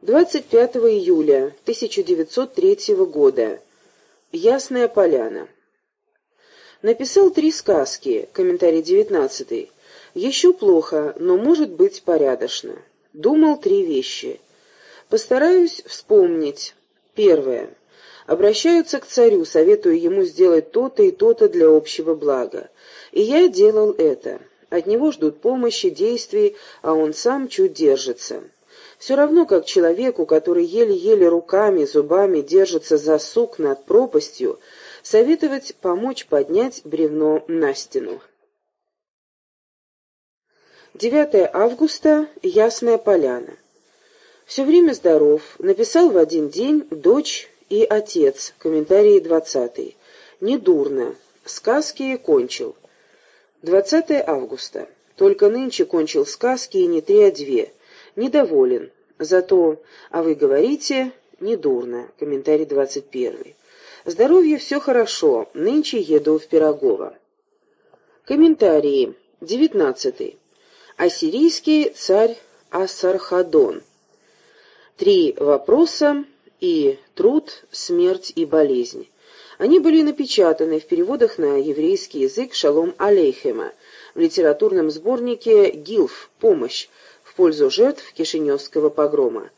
25 июля 1903 года. Ясная поляна. Написал три сказки, комментарий 19. Еще плохо, но может быть порядочно. Думал три вещи. Постараюсь вспомнить. Первое. Обращаются к царю, советую ему сделать то-то и то-то для общего блага. И я делал это. От него ждут помощи, действий, а он сам чуть держится. Все равно, как человеку, который еле-еле руками, зубами держится за сук над пропастью, советовать помочь поднять бревно на стену. 9 августа. Ясная поляна. Все время здоров. Написал в один день дочь и отец. Комментарии 20. Недурно. Сказки кончил. 20 августа. Только нынче кончил сказки и не три, а две недоволен. Зато, а вы говорите, недурно. Комментарий 21. Здоровье все хорошо. Нынче еду в Пирогово. Комментарии. 19. Ассирийский царь Асархадон. Три вопроса и труд, смерть и болезнь. Они были напечатаны в переводах на еврейский язык Шалом Алейхема в литературном сборнике «Гилф. Помощь», пользу жертв Кишиневского погрома.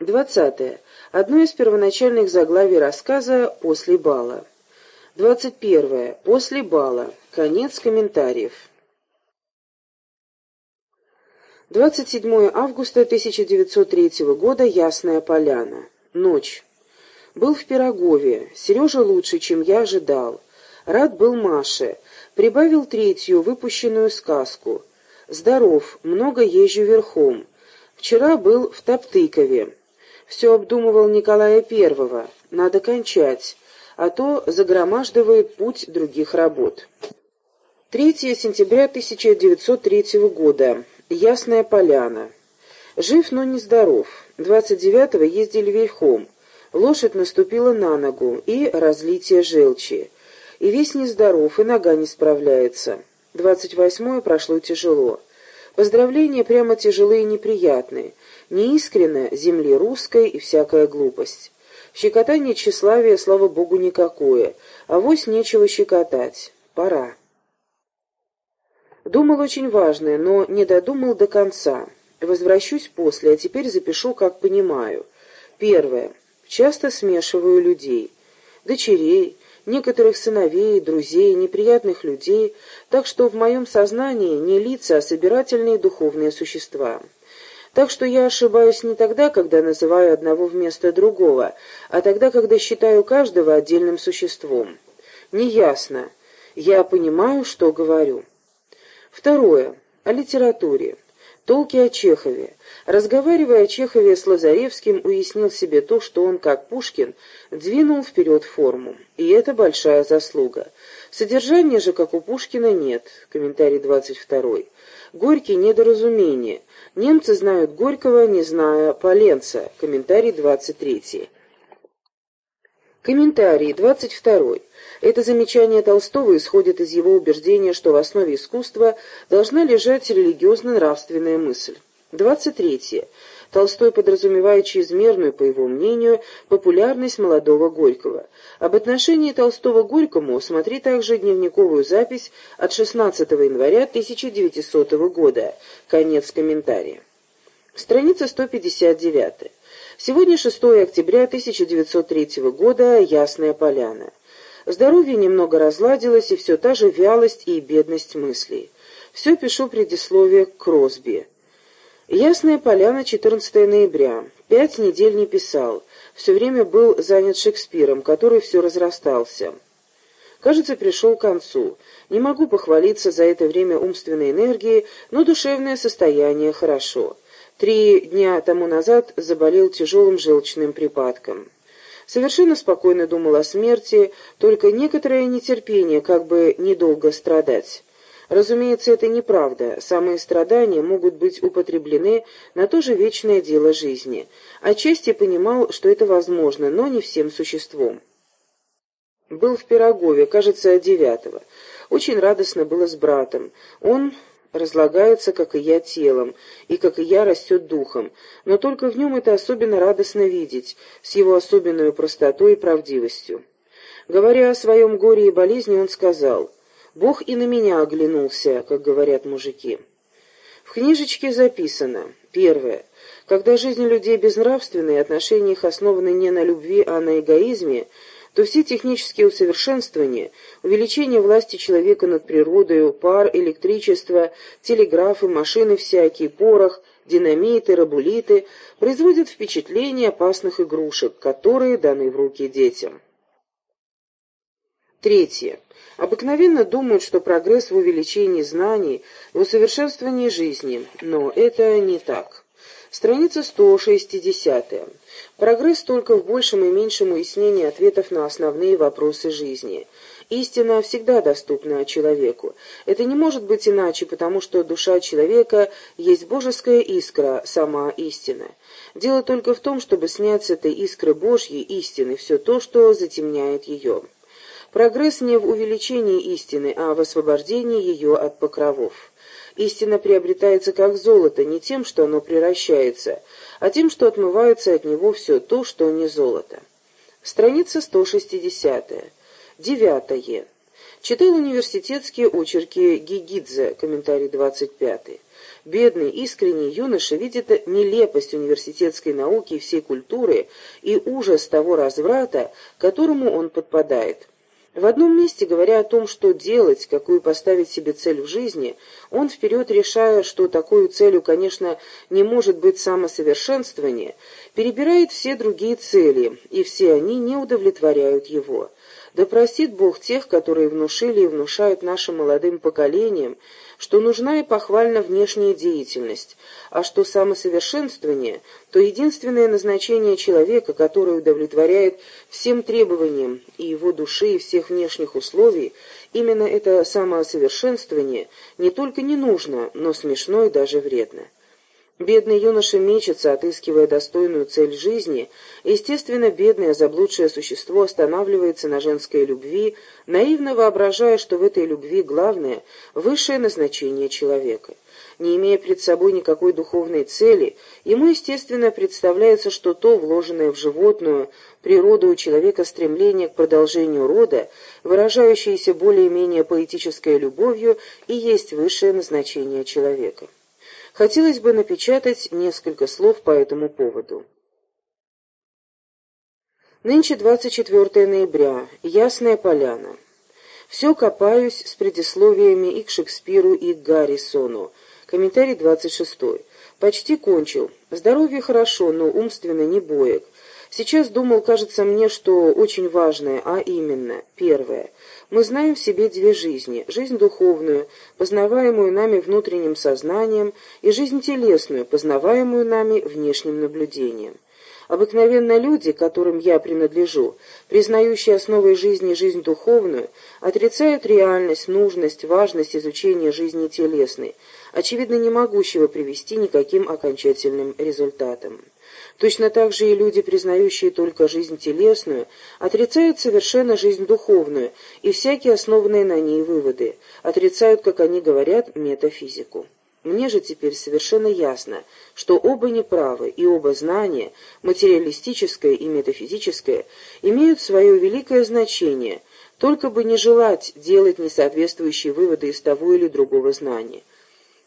20. Одно из первоначальных заглавий рассказа «После бала». 21. После бала. Конец комментариев. 27 августа 1903 года. Ясная поляна. Ночь. Был в Пирогове. Сережа лучше, чем я ожидал. Рад был Маше. Прибавил третью, выпущенную сказку. Здоров, много езжу верхом. Вчера был в Топтыкове. Все обдумывал Николая Первого. Надо кончать, а то загромаждывает путь других работ. 3 сентября 1903 года. Ясная поляна. Жив, но не здоров. 29-го ездили верхом. Лошадь наступила на ногу, и разлитие желчи. И весь нездоров, и нога не справляется. Двадцать восьмое прошло тяжело. Поздравления прямо тяжелые и неприятные. Неискренно земли русской и всякая глупость. Щекотание тщеславия, слава богу, никакое. А вось нечего щекотать. Пора. Думал очень важное, но не додумал до конца. Возвращусь после, а теперь запишу, как понимаю. Первое. Часто смешиваю людей. Дочерей, некоторых сыновей, друзей, неприятных людей, так что в моем сознании не лица, а собирательные духовные существа. Так что я ошибаюсь не тогда, когда называю одного вместо другого, а тогда, когда считаю каждого отдельным существом. Неясно. Я понимаю, что говорю. Второе. О литературе. Толки о Чехове. Разговаривая о Чехове с Лазаревским, уяснил себе то, что он, как Пушкин, двинул вперед форму. И это большая заслуга. Содержания же, как у Пушкина, нет. Комментарий 22. Горький недоразумение. Немцы знают Горького, не зная Поленца. Комментарий 23. Комментарий 22. Это замечание Толстого исходит из его убеждения, что в основе искусства должна лежать религиозно-нравственная мысль. 23. Толстой подразумевает чрезмерную, по его мнению, популярность молодого Горького. Об отношении Толстого к Горькому смотри также дневниковую запись от 16 января 1900 года. Конец комментария. Страница 159. Сегодня 6 октября 1903 года. Ясная поляна. Здоровье немного разладилось, и все та же вялость и бедность мыслей. Все пишу предисловие к Кросби. Ясная поляна, 14 ноября. Пять недель не писал. Все время был занят Шекспиром, который все разрастался. Кажется, пришел к концу. Не могу похвалиться за это время умственной энергией, но душевное состояние хорошо. Три дня тому назад заболел тяжелым желчным припадком. Совершенно спокойно думал о смерти, только некоторое нетерпение, как бы недолго страдать. Разумеется, это неправда. Самые страдания могут быть употреблены на то же вечное дело жизни. Отчасти понимал, что это возможно, но не всем существом. Был в Пирогове, кажется, девятого. Очень радостно было с братом. Он разлагается, как и я, телом, и как и я растет духом, но только в нем это особенно радостно видеть, с его особенной простотой и правдивостью. Говоря о своем горе и болезни, он сказал, «Бог и на меня оглянулся», как говорят мужики. В книжечке записано, первое, когда жизнь людей безнравственна отношения их основаны не на любви, а на эгоизме, то все технические усовершенствования, увеличение власти человека над природой, пар, электричество, телеграфы, машины всякие, порох, динамиты, рабулиты производят впечатление опасных игрушек, которые даны в руки детям. Третье. Обыкновенно думают, что прогресс в увеличении знаний, в усовершенствовании жизни, но это не так. Страница 160. Прогресс только в большем и меньшем уяснении ответов на основные вопросы жизни. Истина всегда доступна человеку. Это не может быть иначе, потому что душа человека есть божеская искра, сама истина. Дело только в том, чтобы снять с этой искры Божьей истины все то, что затемняет ее. Прогресс не в увеличении истины, а в освобождении ее от покровов. Истина приобретается как золото не тем, что оно превращается, а тем, что отмывается от него все то, что не золото. Страница 160. Девятое. Читал университетские очерки Гигидзе, комментарий 25. Бедный, искренний юноша видит нелепость университетской науки и всей культуры и ужас того разврата, которому он подпадает. В одном месте, говоря о том, что делать, какую поставить себе цель в жизни, он вперед решая, что такой целью, конечно, не может быть самосовершенствование, перебирает все другие цели, и все они не удовлетворяют его. Да простит Бог тех, которые внушили и внушают нашим молодым поколениям, что нужна и похвальна внешняя деятельность, а что самосовершенствование – то единственное назначение человека, которое удовлетворяет всем требованиям и его души, и всех внешних условий, именно это самосовершенствование не только не нужно, но смешно и даже вредно. Бедный юноша мечется, отыскивая достойную цель жизни, естественно, бедное заблудшее существо останавливается на женской любви, наивно воображая, что в этой любви главное – высшее назначение человека. Не имея пред собой никакой духовной цели, ему, естественно, представляется, что то, вложенное в животную природу у человека стремление к продолжению рода, выражающееся более-менее поэтической любовью, и есть высшее назначение человека. Хотелось бы напечатать несколько слов по этому поводу. Нынче 24 ноября. Ясная поляна. Все копаюсь с предисловиями и к Шекспиру, и к Гаррисону. Комментарий 26. Почти кончил. Здоровье хорошо, но умственно не боек. Сейчас думал, кажется мне, что очень важное, а именно, первое – мы знаем в себе две жизни – жизнь духовную, познаваемую нами внутренним сознанием, и жизнь телесную, познаваемую нами внешним наблюдением. Обыкновенно люди, которым я принадлежу, признающие основой жизни жизнь духовную, отрицают реальность, нужность, важность изучения жизни телесной, очевидно не могущего привести никаким окончательным результатам. Точно так же и люди, признающие только жизнь телесную, отрицают совершенно жизнь духовную и всякие основанные на ней выводы, отрицают, как они говорят, метафизику. Мне же теперь совершенно ясно, что оба неправы, и оба знания, материалистическое и метафизическое, имеют свое великое значение, только бы не желать делать несоответствующие выводы из того или другого знания.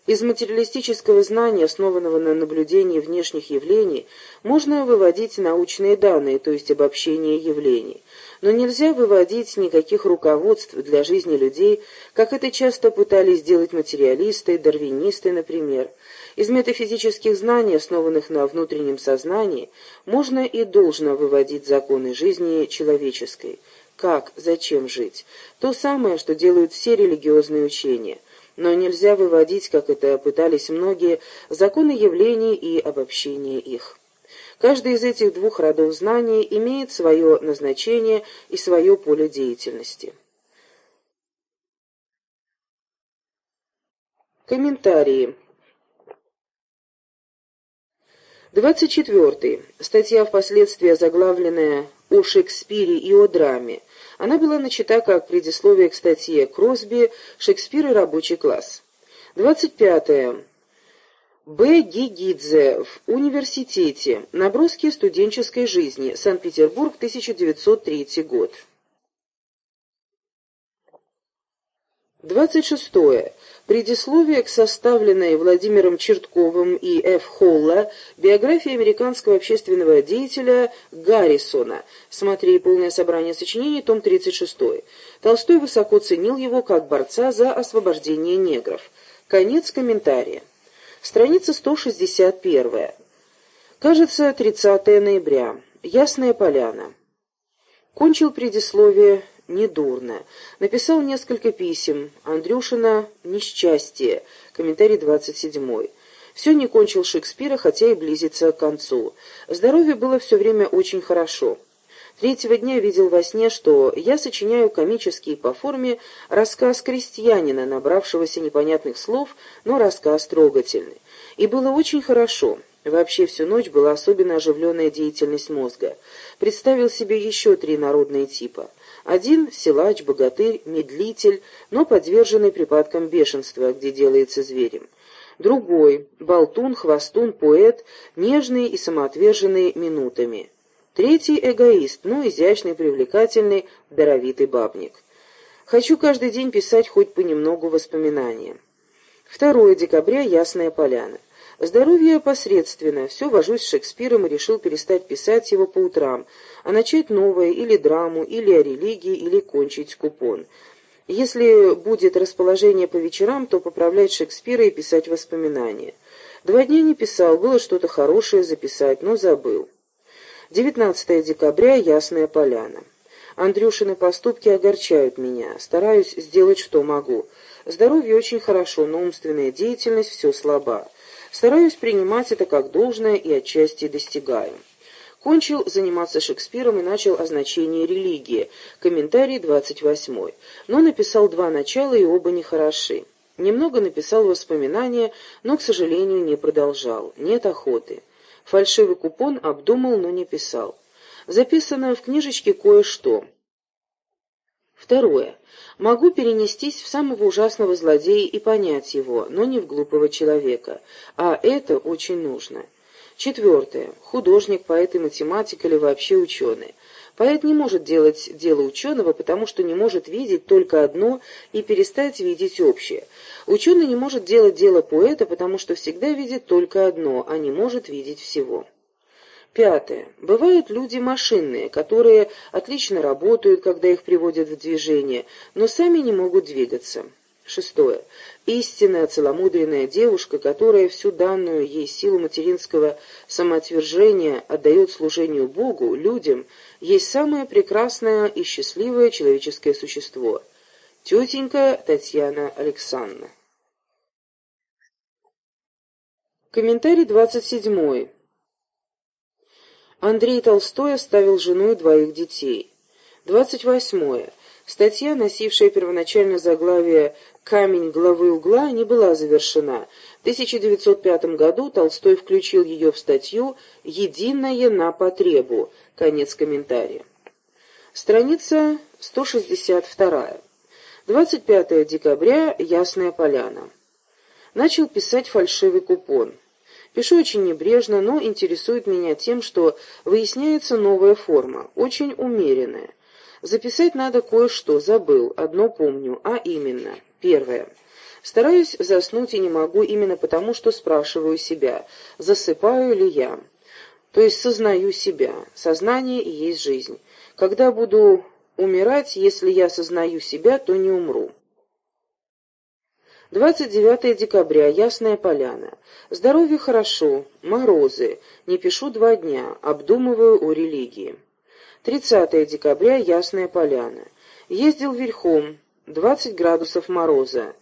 Из материалистического знания, основанного на наблюдении внешних явлений, можно выводить научные данные, то есть обобщение явлений. Но нельзя выводить никаких руководств для жизни людей, как это часто пытались сделать материалисты, дарвинисты, например. Из метафизических знаний, основанных на внутреннем сознании, можно и должно выводить законы жизни человеческой. Как, зачем жить? То самое, что делают все религиозные учения но нельзя выводить, как это пытались многие, законы явлений и обобщение их. Каждый из этих двух родов знаний имеет свое назначение и свое поле деятельности. Комментарии. 24. Статья впоследствии заглавленная «О Шекспире и о драме», она была начата как предисловие к статье Кросби «Шекспир и рабочий класс». 25. Б. Гигидзе в университете. Наброски студенческой жизни. Санкт-Петербург, 1903 год. 26. Предисловие к составленной Владимиром Чертковым и Ф. Холла биографии американского общественного деятеля Гаррисона. Смотри полное собрание сочинений, том 36. Толстой высоко ценил его как борца за освобождение негров. Конец комментария. Страница 161. Кажется, 30 ноября. Ясная поляна. Кончил предисловие недурно. Написал несколько писем. Андрюшина «Несчастье». Комментарий 27. Все не кончил Шекспира, хотя и близится к концу. Здоровье было все время очень хорошо. Третьего дня видел во сне, что я сочиняю комический по форме рассказ крестьянина, набравшегося непонятных слов, но рассказ трогательный. И было очень хорошо. Вообще всю ночь была особенно оживленная деятельность мозга. Представил себе еще три народные типа. Один — силач, богатырь, медлитель, но подверженный припадкам бешенства, где делается зверем. Другой — болтун, хвостун, поэт, нежный и самоотверженный минутами. Третий — эгоист, но изящный, привлекательный, даровитый бабник. Хочу каждый день писать хоть понемногу воспоминания. 2 декабря, Ясная Поляна. Здоровье посредственно, все вожусь с Шекспиром и решил перестать писать его по утрам, а начать новое, или драму, или о религии, или кончить купон. Если будет расположение по вечерам, то поправлять Шекспира и писать воспоминания. Два дня не писал, было что-то хорошее записать, но забыл. 19 декабря, Ясная Поляна. Андрюшины поступки огорчают меня. Стараюсь сделать, что могу. Здоровье очень хорошо, но умственная деятельность все слаба. Стараюсь принимать это как должное и отчасти достигаю. Кончил заниматься Шекспиром и начал о значении религии. Комментарий 28. Но написал два начала, и оба нехороши. Немного написал воспоминания, но, к сожалению, не продолжал. Нет охоты. Фальшивый купон обдумал, но не писал. Записано в книжечке кое-что. Второе. Могу перенестись в самого ужасного злодея и понять его, но не в глупого человека. А это очень нужно. Четвертое. Художник, поэт и математик или вообще ученый. Поэт не может делать дело ученого, потому что не может видеть только одно и перестать видеть общее. Ученый не может делать дело поэта, потому что всегда видит только одно, а не может видеть всего. Пятое. Бывают люди машинные, которые отлично работают, когда их приводят в движение, но сами не могут двигаться. Шестое. Истинная целомудренная девушка, которая всю данную ей силу материнского самоотвержения отдает служению Богу, людям, есть самое прекрасное и счастливое человеческое существо. Тетенька Татьяна Александровна. Комментарий двадцать седьмой. Андрей Толстой оставил жену и двоих детей. Двадцать восьмое. Статья, носившая первоначально заглавие «Камень главы угла» не была завершена. В 1905 году Толстой включил ее в статью «Единое на потребу». Конец комментария. Страница 162. 25 декабря. Ясная поляна. Начал писать фальшивый купон. Пишу очень небрежно, но интересует меня тем, что выясняется новая форма, очень умеренная. Записать надо кое-что, забыл, одно помню, а именно. Первое. Стараюсь заснуть и не могу именно потому, что спрашиваю себя, засыпаю ли я. То есть сознаю себя. Сознание и есть жизнь. Когда буду умирать, если я сознаю себя, то не умру. 29 декабря. Ясная поляна. Здоровье хорошо. Морозы. Не пишу два дня. Обдумываю о религии. 30 декабря, Ясная Поляна. Ездил верхом, 20 градусов мороза.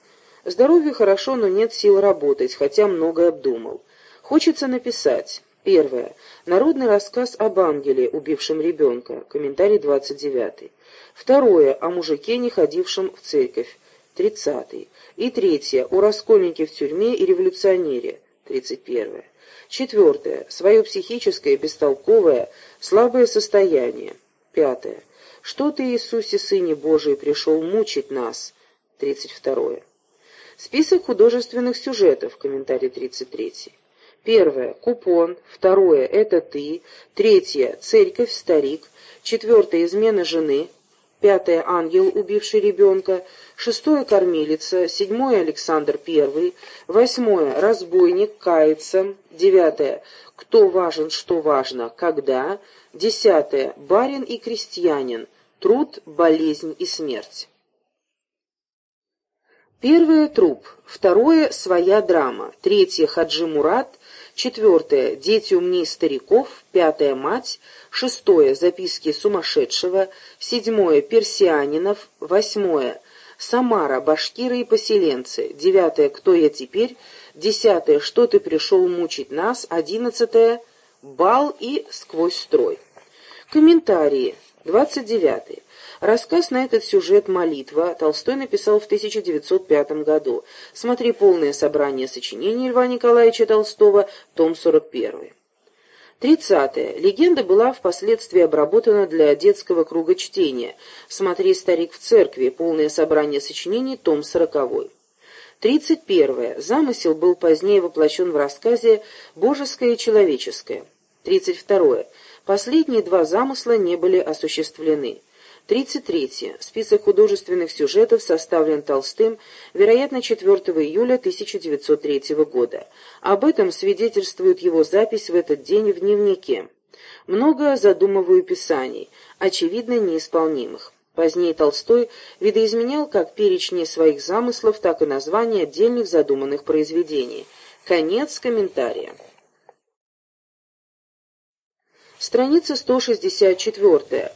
Здоровье хорошо, но нет сил работать, хотя многое обдумал. Хочется написать. Первое. Народный рассказ об ангеле, убившем ребенка. Комментарий 29. Второе. О мужике, не ходившем в церковь. 30. И третье. О раскольнике в тюрьме и революционере. 31. Четвертое. Свое психическое, бестолковое, слабое состояние. Пятое. Что ты, Иисусе, Сыне Божий, пришел мучить нас? Тридцать второе. Список художественных сюжетов. Комментарий 33. Первое. Купон. Второе. Это ты. Третье. Церковь, старик. Четвертое. Измена жены. Пятое. Ангел, убивший ребенка. Шестое. Кормилица. Седьмое. Александр I. Восьмое. Разбойник, кается. Девятое. Кто важен, что важно, когда. Десятое. Барин и крестьянин. Труд, болезнь и смерть. Первое – труп, второе – своя драма, третье – Хаджи Мурат, четвертое – дети умней стариков, пятое – мать, шестое – записки сумасшедшего, седьмое – персианинов, восьмое – Самара, башкиры и поселенцы, девятое – кто я теперь, десятое – что ты пришел мучить нас, одиннадцатое – бал и сквозь строй. Комментарии. Двадцать девятый. Рассказ на этот сюжет «Молитва» Толстой написал в 1905 году. Смотри полное собрание сочинений Льва Николаевича Толстого, том 41. Тридцатое. Легенда была впоследствии обработана для детского круга чтения. Смотри «Старик в церкви», полное собрание сочинений, том 40. Тридцать первое. Замысел был позднее воплощен в рассказе «Божеское и человеческое». Тридцать второе. Последние два замысла не были осуществлены. 33. Список художественных сюжетов составлен Толстым, вероятно, 4 июля 1903 года. Об этом свидетельствует его запись в этот день в дневнике. Много задумываю писаний, очевидно неисполнимых. Позднее Толстой видоизменял как перечни своих замыслов, так и названия отдельных задуманных произведений. Конец комментария. Страница 164.